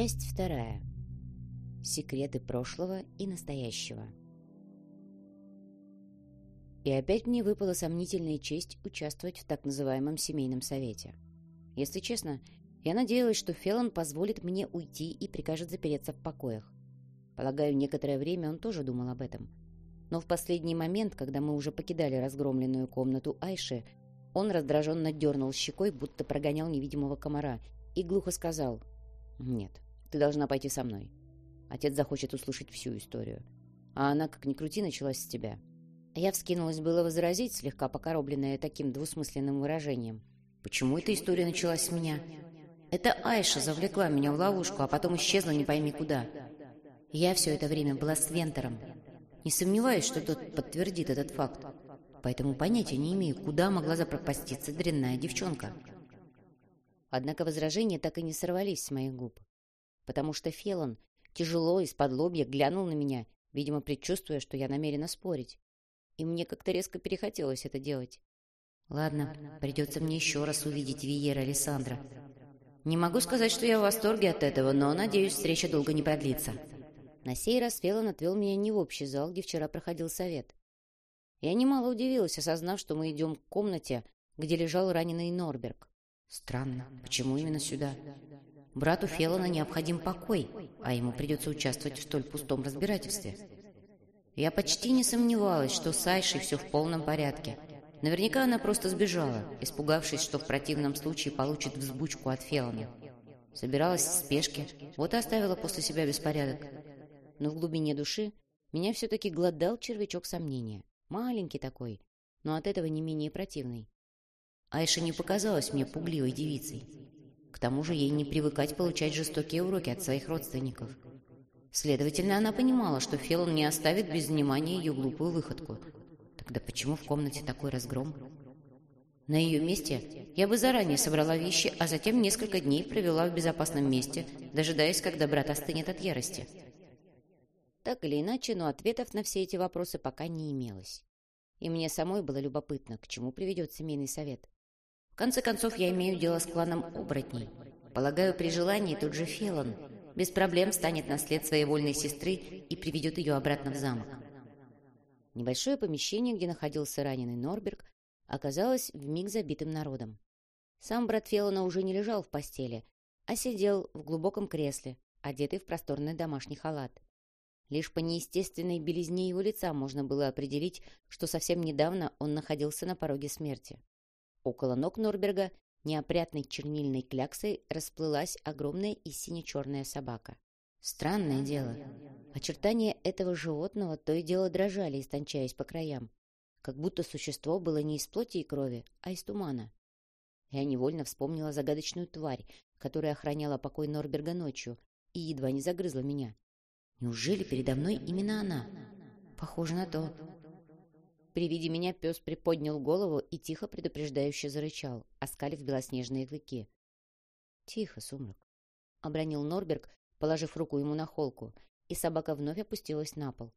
Часть вторая. Секреты прошлого и настоящего. И опять мне выпала сомнительная честь участвовать в так называемом семейном совете. Если честно, я надеялась, что Феллон позволит мне уйти и прикажет запереться в покоях. Полагаю, некоторое время он тоже думал об этом. Но в последний момент, когда мы уже покидали разгромленную комнату Айши, он раздраженно дернул щекой, будто прогонял невидимого комара, и глухо сказал «Нет, ты должна пойти со мной. Отец захочет услышать всю историю. А она, как ни крути, началась с тебя». Я вскинулась было возразить, слегка покоробленная таким двусмысленным выражением. «Почему эта история началась с меня?» «Это Айша завлекла меня в ловушку, а потом исчезла не пойми куда. Я все это время была с Вентером. Не сомневаюсь, что тот подтвердит этот факт. Поэтому понятия не имею, куда могла запропаститься дрянная девчонка». Однако возражения так и не сорвались с моих губ, потому что Фелон тяжело из-под лобья глянул на меня, видимо, предчувствуя, что я намерена спорить. И мне как-то резко перехотелось это делать. Ладно, придется мне еще раз увидеть Виера Александра. Не могу сказать, что я в восторге от этого, но, надеюсь, встреча долго не продлится. На сей раз Фелон отвел меня не в общий зал, где вчера проходил совет. Я немало удивилась, осознав, что мы идем к комнате, где лежал раненый Норберг. Странно, почему именно сюда? Брату Феллона необходим покой, а ему придется участвовать в столь пустом разбирательстве. Я почти не сомневалась, что с Айшей все в полном порядке. Наверняка она просто сбежала, испугавшись, что в противном случае получит взбучку от Феллона. Собиралась в спешке, вот и оставила после себя беспорядок. Но в глубине души меня все-таки глодал червячок сомнения. Маленький такой, но от этого не менее противный. Айша не показалась мне пугливой девицей. К тому же ей не привыкать получать жестокие уроки от своих родственников. Следовательно, она понимала, что Фелон не оставит без внимания ее глупую выходку. Тогда почему в комнате такой разгром? На ее месте я бы заранее собрала вещи, а затем несколько дней провела в безопасном месте, дожидаясь, когда брат остынет от ярости. Так или иначе, но ответов на все эти вопросы пока не имелось. И мне самой было любопытно, к чему приведет семейный совет. Конце концов, я имею дело с кланом оборотней. Полагаю, при желании тот же Фелон без проблем станет наслед своей вольной сестры и приведет ее обратно в замок. Небольшое помещение, где находился раненый Норберг, оказалось вмиг забитым народом. Сам брат Фелона уже не лежал в постели, а сидел в глубоком кресле, одетый в просторный домашний халат. Лишь по неестественной белизне его лица можно было определить, что совсем недавно он находился на пороге смерти. Около ног Норберга неопрятной чернильной кляксой расплылась огромная и сине-черная собака. Странное дело. Очертания этого животного то и дело дрожали, истончаясь по краям, как будто существо было не из плоти и крови, а из тумана. Я невольно вспомнила загадочную тварь, которая охраняла покой Норберга ночью и едва не загрызла меня. Неужели передо мной именно она? Похоже на то. При виде меня пес приподнял голову и тихо предупреждающе зарычал, оскалив белоснежные клыки. «Тихо, сумрак!» — обронил Норберг, положив руку ему на холку, и собака вновь опустилась на пол.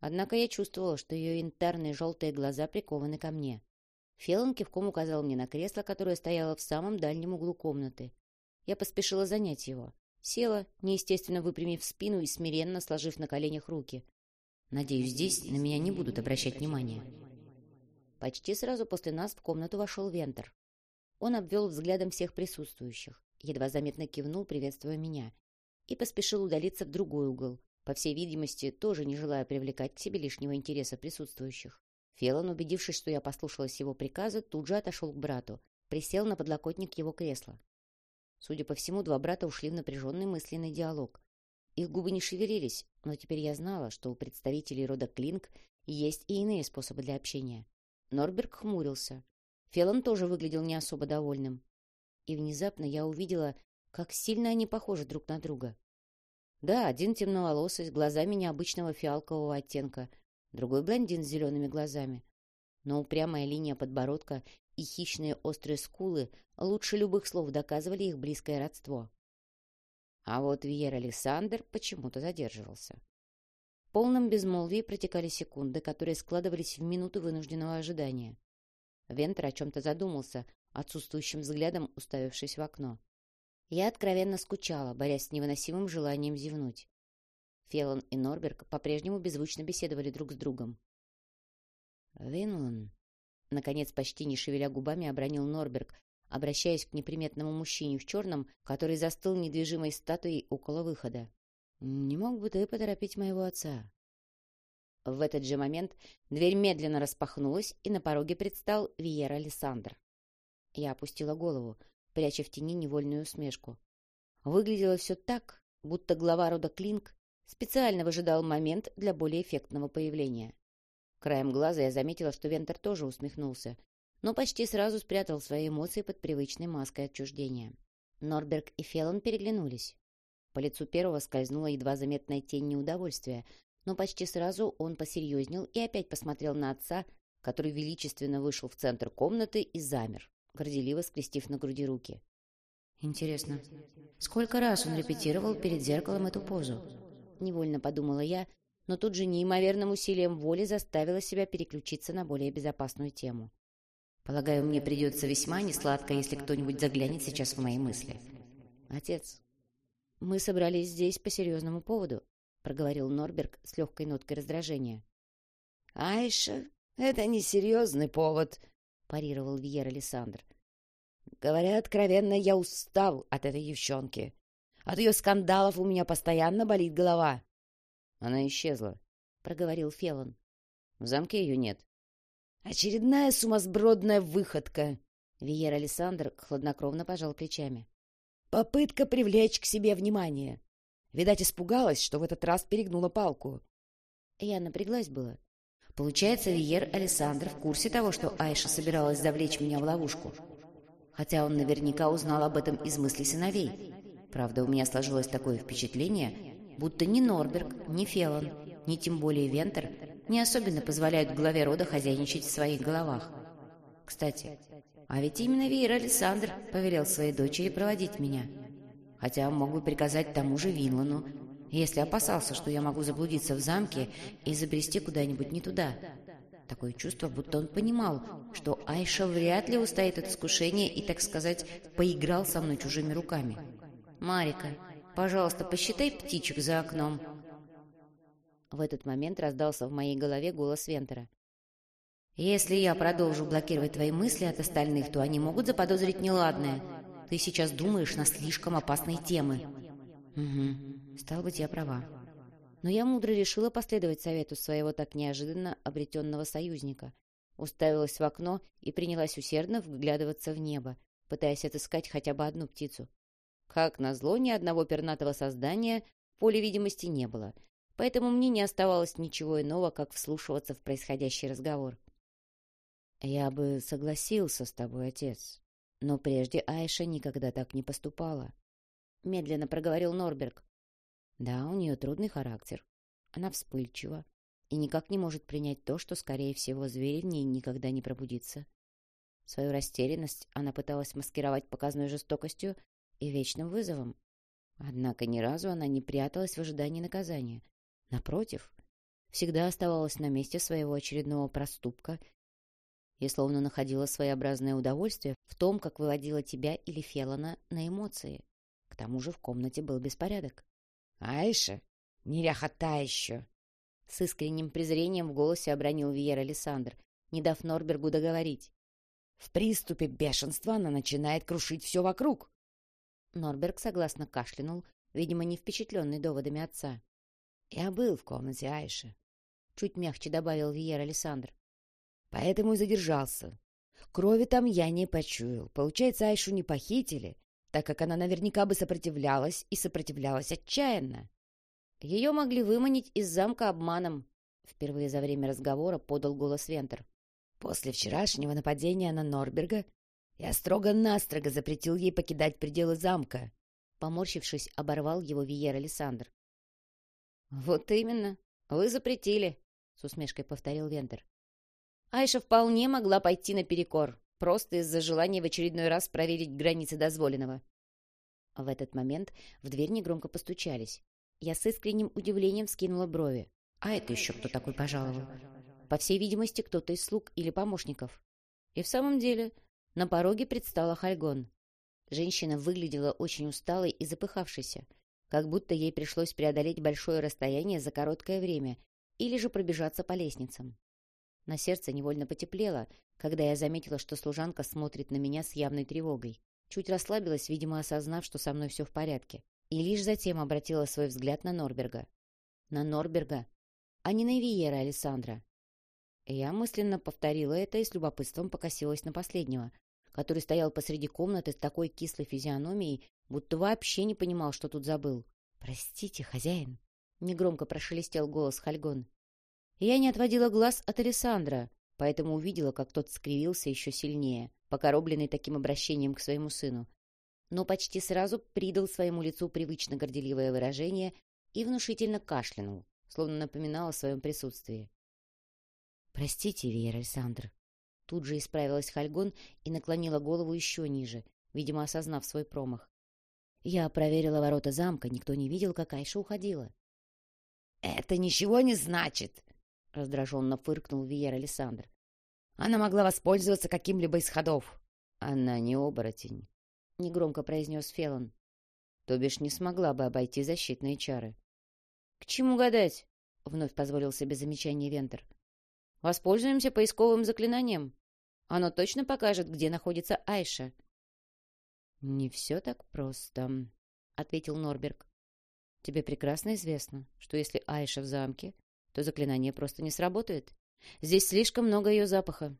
Однако я чувствовала, что ее янтарные желтые глаза прикованы ко мне. Феллон кивком указал мне на кресло, которое стояло в самом дальнем углу комнаты. Я поспешила занять его. Села, неестественно выпрямив спину и смиренно сложив на коленях руки. Надеюсь, здесь на меня не будут обращать внимания. Почти сразу после нас в комнату вошел Вентер. Он обвел взглядом всех присутствующих, едва заметно кивнул, приветствуя меня, и поспешил удалиться в другой угол, по всей видимости, тоже не желая привлекать к себе лишнего интереса присутствующих. Фелон, убедившись, что я послушалась его приказа, тут же отошел к брату, присел на подлокотник его кресла. Судя по всему, два брата ушли в напряженный мысленный диалог. Их губы не шевелились, но теперь я знала, что у представителей рода Клинк есть и иные способы для общения. Норберг хмурился. Фелон тоже выглядел не особо довольным. И внезапно я увидела, как сильно они похожи друг на друга. Да, один темноволосый, с глазами необычного фиалкового оттенка, другой блондин с зелеными глазами. Но упрямая линия подбородка и хищные острые скулы лучше любых слов доказывали их близкое родство. А вот Виер Александр почему-то задерживался. В полном безмолвии протекали секунды, которые складывались в минуты вынужденного ожидания. Вентер о чем-то задумался, отсутствующим взглядом уставившись в окно. Я откровенно скучала, борясь с невыносимым желанием зевнуть. Фелон и Норберг по-прежнему беззвучно беседовали друг с другом. «Винлан», — наконец, почти не шевеля губами, обронил Норберг, обращаясь к неприметному мужчине в черном, который застыл недвижимой статуей около выхода. «Не мог бы ты поторопить моего отца?» В этот же момент дверь медленно распахнулась, и на пороге предстал Виер Александр. Я опустила голову, пряча в тени невольную усмешку. Выглядело все так, будто глава рода Клинк специально выжидал момент для более эффектного появления. Краем глаза я заметила, что Вентер тоже усмехнулся, но почти сразу спрятал свои эмоции под привычной маской отчуждения. Норберг и Феллон переглянулись. По лицу первого скользнула едва заметная тень неудовольствия, но почти сразу он посерьезнел и опять посмотрел на отца, который величественно вышел в центр комнаты и замер, горделиво скрестив на груди руки. «Интересно, сколько раз он репетировал перед зеркалом эту позу?» Невольно подумала я, но тут же неимоверным усилием воли заставила себя переключиться на более безопасную тему. Полагаю, мне придется весьма несладко, если кто-нибудь заглянет сейчас в мои мысли. «Отец, мы собрались здесь по серьезному поводу», проговорил Норберг с легкой ноткой раздражения. «Айша, это не серьезный повод», — парировал Вьер Александр. «Говоря откровенно, я устал от этой девчонки. От ее скандалов у меня постоянно болит голова». «Она исчезла», — проговорил Фелон. «В замке ее нет». «Очередная сумасбродная выходка!» Виер Александр хладнокровно пожал плечами. «Попытка привлечь к себе внимание. Видать, испугалась, что в этот раз перегнула палку. Я напряглась было. Получается, Виер Александр в курсе того, что Айша собиралась завлечь меня в ловушку. Хотя он наверняка узнал об этом из мыслей сыновей. Правда, у меня сложилось такое впечатление, будто ни Норберг, ни Фелон, ни тем более Вентер не особенно позволяют главе рода хозяйничать в своих головах. Кстати, а ведь именно Виер Александр повелел своей дочери проводить меня хотя мог бы приказать тому же Винлану, если опасался, что я могу заблудиться в замке и забрести куда-нибудь не туда. Такое чувство, будто он понимал, что Айша вряд ли устоит от искушения и, так сказать, поиграл со мной чужими руками. «Марика, пожалуйста, посчитай птичек за окном». В этот момент раздался в моей голове голос Вентера. «Если я продолжу блокировать твои мысли от остальных, то они могут заподозрить неладное. Ты сейчас думаешь на слишком опасные темы. Угу. Стал быть, я права. Но я мудро решила последовать совету своего так неожиданно обретенного союзника. Уставилась в окно и принялась усердно вглядываться в небо, пытаясь отыскать хотя бы одну птицу. Как назло, ни одного пернатого создания в поле видимости не было, поэтому мне не оставалось ничего иного, как вслушиваться в происходящий разговор. «Я бы согласился с тобой, отец», но прежде Айша никогда так не поступала. Медленно проговорил Норберг. Да, у нее трудный характер. Она вспыльчива и никак не может принять то, что, скорее всего, зверь в ней никогда не пробудится. Свою растерянность она пыталась маскировать показной жестокостью и вечным вызовом. Однако ни разу она не пряталась в ожидании наказания. Напротив, всегда оставалась на месте своего очередного проступка и словно находила своеобразное удовольствие в том, как выводила тебя или Феллона на эмоции. К тому же в комнате был беспорядок. «Айша, неряхота еще!» С искренним презрением в голосе обронил Виер Александр, не дав Норбергу договорить. «В приступе бешенства она начинает крушить все вокруг!» Норберг согласно кашлянул, видимо, не впечатленный доводами отца. «Я был в комнате Айши», — чуть мягче добавил Виер Александр поэтому и задержался. Крови там я не почуял. Получается, Айшу не похитили, так как она наверняка бы сопротивлялась и сопротивлялась отчаянно. Ее могли выманить из замка обманом. Впервые за время разговора подал голос Вентер. После вчерашнего нападения на Норберга я строго-настрого запретил ей покидать пределы замка. Поморщившись, оборвал его Виер Александр. «Вот именно. Вы запретили», — с усмешкой повторил Вентер. Айша вполне могла пойти наперекор, просто из-за желания в очередной раз проверить границы дозволенного. В этот момент в дверь негромко постучались. Я с искренним удивлением скинула брови. А это еще кто такой пожаловал? По всей видимости, кто-то из слуг или помощников. И в самом деле, на пороге предстала Хальгон. Женщина выглядела очень усталой и запыхавшейся, как будто ей пришлось преодолеть большое расстояние за короткое время или же пробежаться по лестницам. На сердце невольно потеплело, когда я заметила, что служанка смотрит на меня с явной тревогой. Чуть расслабилась, видимо, осознав, что со мной все в порядке. И лишь затем обратила свой взгляд на Норберга. На Норберга, а не на Виера Александра. Я мысленно повторила это и с любопытством покосилась на последнего, который стоял посреди комнаты с такой кислой физиономией, будто вообще не понимал, что тут забыл. «Простите, хозяин», — негромко прошелестел голос Хальгон. Я не отводила глаз от Александра, поэтому увидела, как тот скривился еще сильнее, покоробленный таким обращением к своему сыну. Но почти сразу придал своему лицу привычно горделивое выражение и внушительно кашлянул, словно напоминал о своем присутствии. «Простите, Веер Александр». Тут же исправилась Хальгон и наклонила голову еще ниже, видимо, осознав свой промах. Я проверила ворота замка, никто не видел, как Айша уходила. «Это ничего не значит!» — раздраженно фыркнул Виер Александр. «Она могла воспользоваться каким-либо из ходов». «Она не оборотень», — негромко произнес Фелон. «То бишь не смогла бы обойти защитные чары». «К чему гадать?» — вновь позволил себе замечание Вентер. «Воспользуемся поисковым заклинанием. Оно точно покажет, где находится Айша». «Не все так просто», — ответил Норберг. «Тебе прекрасно известно, что если Айша в замке, то заклинание просто не сработает. Здесь слишком много ее запаха.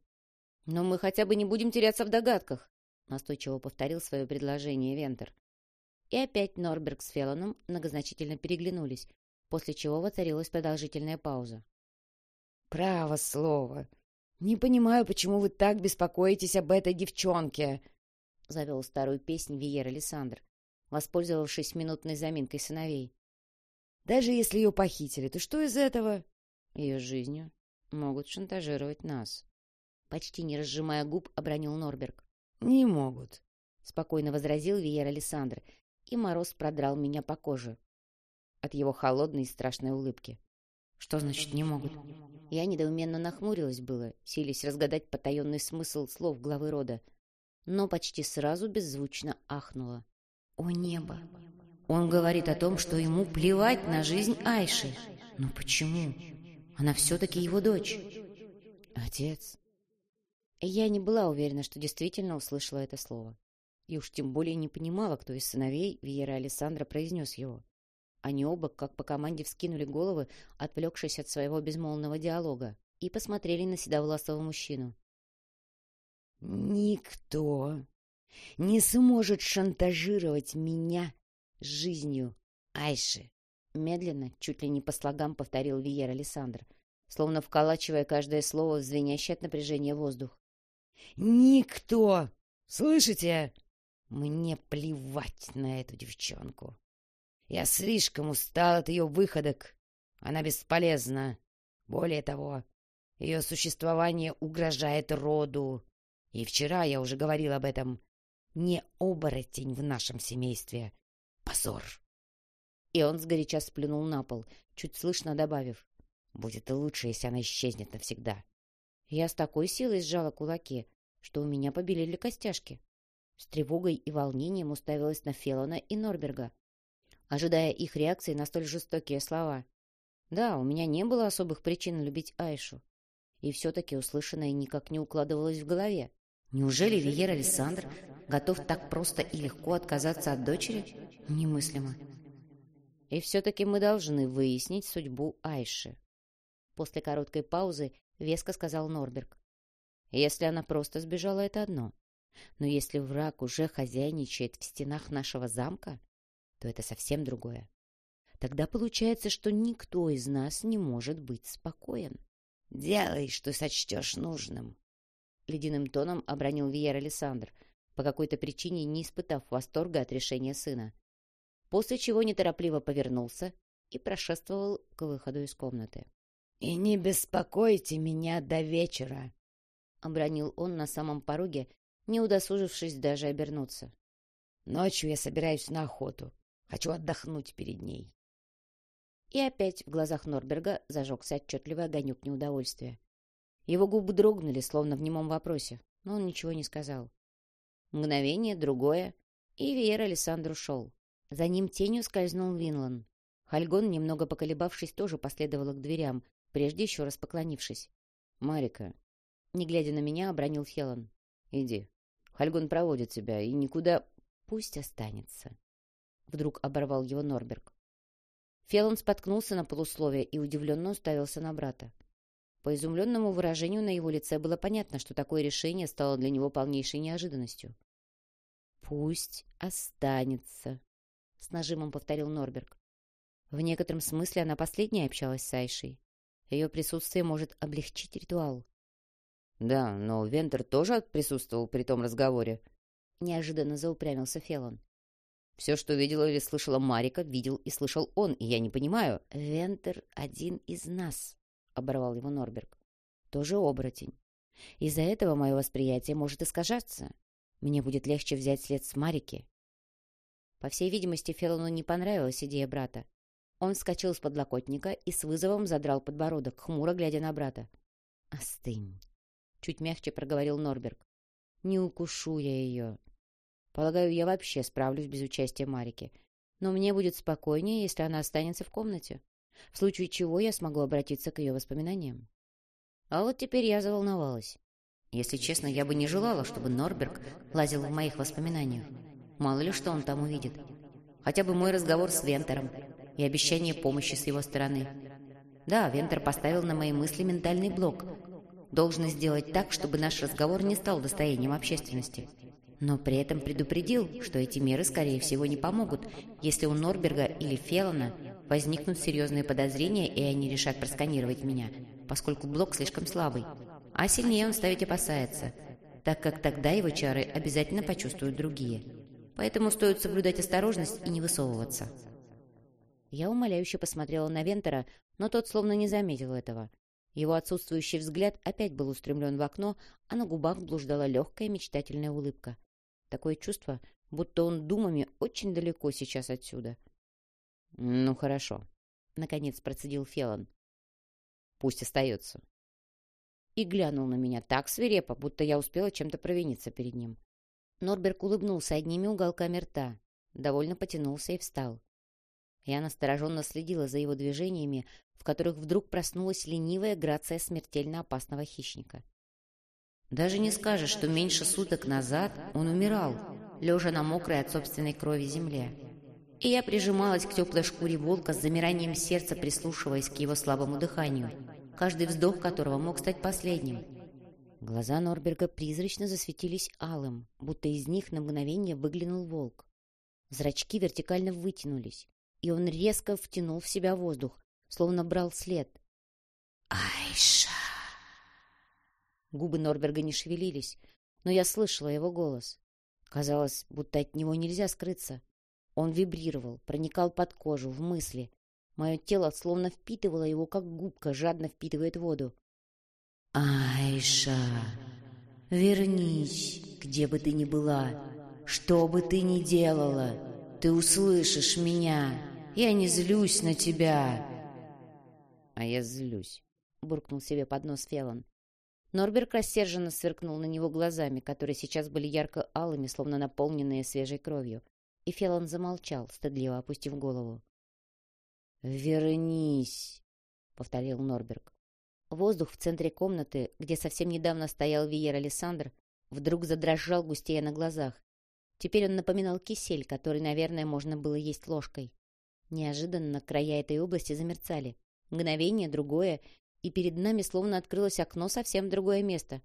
Но мы хотя бы не будем теряться в догадках», — настойчиво повторил свое предложение Вентер. И опять Норберг с Феллоном многозначительно переглянулись, после чего воцарилась продолжительная пауза. «Право слово. Не понимаю, почему вы так беспокоитесь об этой девчонке», — завел старую песнь Виер Александр, воспользовавшись минутной заминкой сыновей. «Даже если ее похитили, то что из этого?» «Ее жизнью могут шантажировать нас», — почти не разжимая губ, обронил Норберг. «Не могут», — спокойно возразил Виер Александр, и мороз продрал меня по коже от его холодной и страшной улыбки. «Что значит «не могут»?» Я недоуменно нахмурилась было, силясь разгадать потаенный смысл слов главы рода, но почти сразу беззвучно ахнула. «О небо! Он говорит о том, что ему плевать на жизнь Айши. Но почему? Она все-таки его дочь. Отец!» Я не была уверена, что действительно услышала это слово. И уж тем более не понимала, кто из сыновей Вьера Александра произнес его. Они оба, как по команде, вскинули головы, отвлекшись от своего безмолвного диалога, и посмотрели на седовласого мужчину. «Никто не сможет шантажировать меня жизнью Айши!» Медленно, чуть ли не по слогам повторил Виер Александр, словно вколачивая каждое слово в звенящий от напряжения воздух. «Никто! Слышите? Мне плевать на эту девчонку!» Я слишком устал от ее выходок. Она бесполезна. Более того, ее существование угрожает роду. И вчера я уже говорил об этом. Не оборотень в нашем семействе. Позор. И он сгоряча сплюнул на пол, чуть слышно добавив. Будет лучше, если она исчезнет навсегда. Я с такой силой сжала кулаки, что у меня побелели костяшки. С тревогой и волнением уставилась на Фелона и Норберга ожидая их реакции на столь жестокие слова. Да, у меня не было особых причин любить Айшу. И все-таки услышанное никак не укладывалось в голове. Неужели Виер Александр готов так просто и легко отказаться от дочери? Немыслимо. И все-таки мы должны выяснить судьбу Айши. После короткой паузы веско сказал Норберг. Если она просто сбежала, это одно. Но если враг уже хозяйничает в стенах нашего замка, то это совсем другое. Тогда получается, что никто из нас не может быть спокоен. «Делай, что сочтешь нужным», — ледяным тоном обронил Виер Александр, по какой-то причине не испытав восторга от решения сына. После чего неторопливо повернулся и прошествовал к выходу из комнаты. «И не беспокойте меня до вечера», — обронил он на самом пороге, не удосужившись даже обернуться. «Ночью я собираюсь на охоту. Хочу отдохнуть перед ней. И опять в глазах Норберга зажегся отчетливый огонек неудовольствия. Его губы дрогнули, словно в немом вопросе, но он ничего не сказал. Мгновение, другое, И Веер Александр ушел. За ним тенью скользнул Винлан. Хальгон, немного поколебавшись, тоже последовала к дверям, прежде еще раз поклонившись. «Марика», не глядя на меня, обронил Фелон. «Иди. Хальгон проводит тебя, и никуда...» «Пусть останется», — вдруг оборвал его Норберг. Фелон споткнулся на полусловие и удивленно уставился на брата. По изумленному выражению на его лице было понятно, что такое решение стало для него полнейшей неожиданностью. «Пусть останется», — с нажимом повторил Норберг. В некотором смысле она последняя общалась с Айшей. Ее присутствие может облегчить ритуал. «Да, но Вентер тоже присутствовал при том разговоре», — неожиданно заупрямился Фелон. «Все, что видела или слышала Марика, видел и слышал он, и я не понимаю». «Вентер один из нас», — оборвал его Норберг. «Тоже оборотень. Из-за этого мое восприятие может искажаться. Мне будет легче взять след с Марики». По всей видимости, Фелону не понравилась идея брата. Он вскочил с подлокотника и с вызовом задрал подбородок, хмуро глядя на брата. «Остынь», — чуть мягче проговорил Норберг. «Не укушу я ее. Полагаю, я вообще справлюсь без участия Марики. Но мне будет спокойнее, если она останется в комнате, в случае чего я смогу обратиться к ее воспоминаниям». А вот теперь я заволновалась. Если честно, я бы не желала, чтобы Норберг лазил в моих воспоминаниях. Мало ли что он там увидит. Хотя бы мой разговор с Вентером и обещание помощи с его стороны. Да, Вентер поставил на мои мысли ментальный блок. Должен сделать так, чтобы наш разговор не стал достоянием общественности. Но при этом предупредил, что эти меры, скорее всего, не помогут, если у Норберга или Феллона возникнут серьезные подозрения, и они решат просканировать меня, поскольку блок слишком слабый. А сильнее он ставить опасается, так как тогда его чары обязательно почувствуют другие. Поэтому стоит соблюдать осторожность и не высовываться. Я умоляюще посмотрела на Вентера, но тот словно не заметил этого. Его отсутствующий взгляд опять был устремлен в окно, а на губах блуждала легкая мечтательная улыбка. Такое чувство, будто он думами очень далеко сейчас отсюда. — Ну, хорошо, — наконец процедил Фелон. — Пусть остается. И глянул на меня так свирепо, будто я успела чем-то провиниться перед ним. Норберг улыбнулся одними уголками рта, довольно потянулся и встал. Я настороженно следила за его движениями, в которых вдруг проснулась ленивая грация смертельно опасного хищника. Даже не скажешь, что меньше суток назад он умирал, лежа на мокрой от собственной крови земле. И я прижималась к теплой шкуре волка с замиранием сердца, прислушиваясь к его слабому дыханию, каждый вздох которого мог стать последним. Глаза Норберга призрачно засветились алым, будто из них на мгновение выглянул волк. Зрачки вертикально вытянулись, и он резко втянул в себя воздух, словно брал след. «Айша!» Губы Норберга не шевелились, но я слышала его голос. Казалось, будто от него нельзя скрыться. Он вибрировал, проникал под кожу, в мысли. Мое тело словно впитывало его, как губка жадно впитывает воду. «Айша, вернись, где бы ты ни была, что бы ты ни делала, ты услышишь меня!» Я не злюсь на тебя!» «А я злюсь», — буркнул себе под нос Фелон. Норберг рассерженно сверкнул на него глазами, которые сейчас были ярко-алыми, словно наполненные свежей кровью. И Фелон замолчал, стыдливо опустив голову. «Вернись!» — повторил Норберг. Воздух в центре комнаты, где совсем недавно стоял Виер Александр, вдруг задрожал густее на глазах. Теперь он напоминал кисель, который, наверное, можно было есть ложкой. Неожиданно края этой области замерцали. Мгновение, другое, и перед нами словно открылось окно совсем другое место.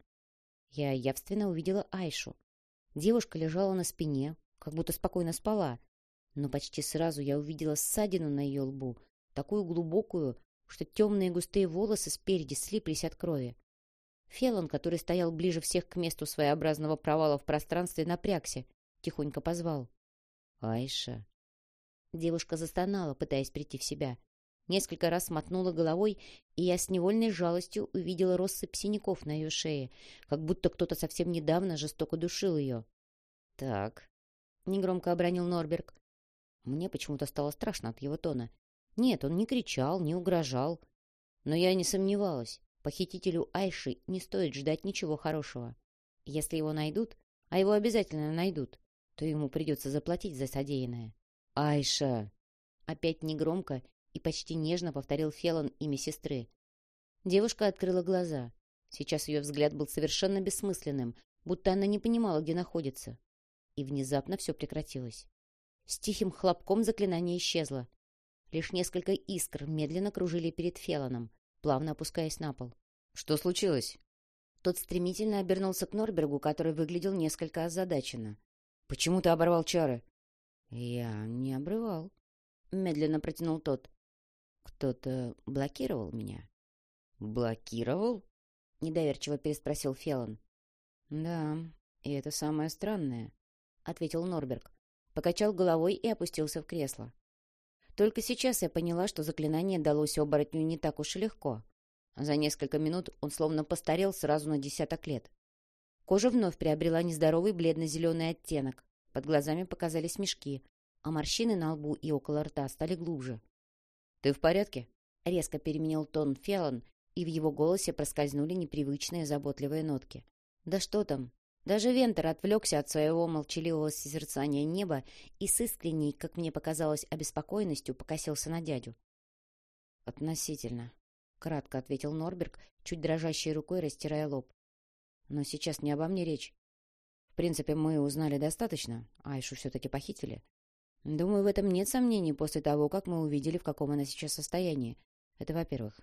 Я явственно увидела Айшу. Девушка лежала на спине, как будто спокойно спала. Но почти сразу я увидела ссадину на ее лбу, такую глубокую, что темные густые волосы спереди слиплись от крови. Фелон, который стоял ближе всех к месту своеобразного провала в пространстве, напрягся, тихонько позвал. «Айша!» Девушка застонала, пытаясь прийти в себя. Несколько раз мотнула головой, и я с невольной жалостью увидела россыпь синяков на ее шее, как будто кто-то совсем недавно жестоко душил ее. «Так», — негромко обронил Норберг. Мне почему-то стало страшно от его тона. Нет, он не кричал, не угрожал. Но я не сомневалась. Похитителю Айши не стоит ждать ничего хорошего. Если его найдут, а его обязательно найдут, что ему придется заплатить за содеянное. «Айша!» Опять негромко и почти нежно повторил Фелон имя сестры. Девушка открыла глаза. Сейчас ее взгляд был совершенно бессмысленным, будто она не понимала, где находится. И внезапно все прекратилось. С тихим хлопком заклинание исчезло. Лишь несколько искр медленно кружили перед Фелоном, плавно опускаясь на пол. «Что случилось?» Тот стремительно обернулся к Норбергу, который выглядел несколько озадаченно. «Почему ты оборвал чары?» «Я не обрывал», — медленно протянул тот. «Кто-то блокировал меня». «Блокировал?» — недоверчиво переспросил Фелон. «Да, и это самое странное», — ответил Норберг. Покачал головой и опустился в кресло. Только сейчас я поняла, что заклинание далось оборотню не так уж и легко. За несколько минут он словно постарел сразу на десяток лет. Кожа вновь приобрела нездоровый бледно-зеленый оттенок. Под глазами показались мешки, а морщины на лбу и около рта стали глубже. «Ты в порядке?» — резко переменил тон Феллон, и в его голосе проскользнули непривычные заботливые нотки. «Да что там? Даже Вентер отвлекся от своего молчаливого созерцания неба и с искренней, как мне показалось, обеспокоенностью покосился на дядю. «Относительно», — кратко ответил Норберг, чуть дрожащей рукой растирая лоб. «Но сейчас не обо мне речь. В принципе, мы узнали достаточно, Айшу все-таки похитили. Думаю, в этом нет сомнений после того, как мы увидели, в каком она сейчас состоянии. Это во-первых.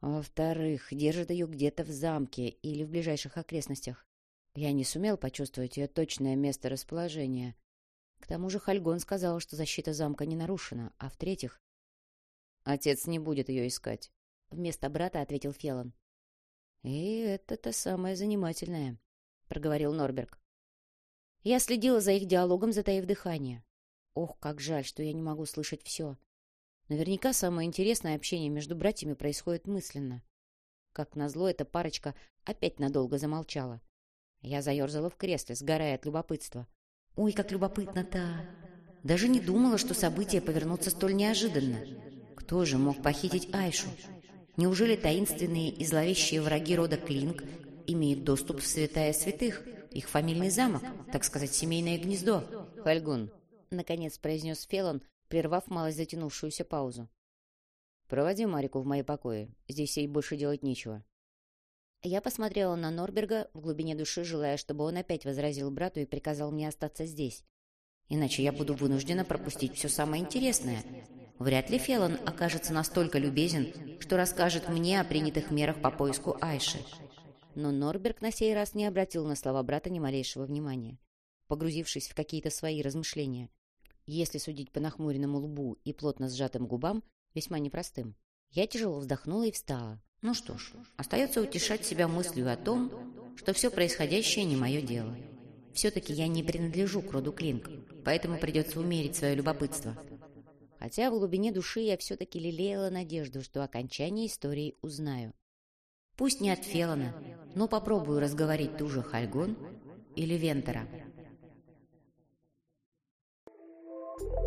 Во-вторых, держат ее где-то в замке или в ближайших окрестностях. Я не сумел почувствовать ее точное место расположения. К тому же Хальгон сказал, что защита замка не нарушена, а в-третьих... Отец не будет ее искать. Вместо брата ответил Фелон. «И это-то самое занимательное», — проговорил Норберг. Я следила за их диалогом, затаив дыхание. Ох, как жаль, что я не могу слышать все. Наверняка самое интересное общение между братьями происходит мысленно. Как назло, эта парочка опять надолго замолчала. Я заерзала в кресле, сгорая от любопытства. «Ой, как любопытно-то!» Даже не думала, что события повернутся столь неожиданно. Кто же мог похитить Айшу? Неужели таинственные и зловещие враги рода Клинк имеют доступ в святая святых, их фамильный замок, так сказать, семейное гнездо? «Фальгун», — наконец произнес Фелон, прервав малость затянувшуюся паузу. «Проводи Марику в мои покои. Здесь ей больше делать нечего». Я посмотрела на Норберга, в глубине души желая, чтобы он опять возразил брату и приказал мне остаться здесь. Иначе я буду вынуждена пропустить все самое интересное, Вряд ли Фелон окажется настолько любезен, что расскажет мне о принятых мерах по поиску Айши. Но Норберг на сей раз не обратил на слова брата ни малейшего внимания, погрузившись в какие-то свои размышления. Если судить по нахмуренному лбу и плотно сжатым губам, весьма непростым. Я тяжело вздохнула и встала. Ну что ж, остается утешать себя мыслью о том, что все происходящее не мое дело. Все-таки я не принадлежу к роду Клинк, поэтому придется умерить свое любопытство хотя в глубине души я все-таки лелеяла надежду, что окончание истории узнаю. Пусть не от Фелона, но попробую разговорить ту же Хальгон или Вентера.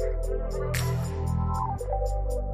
Thank you.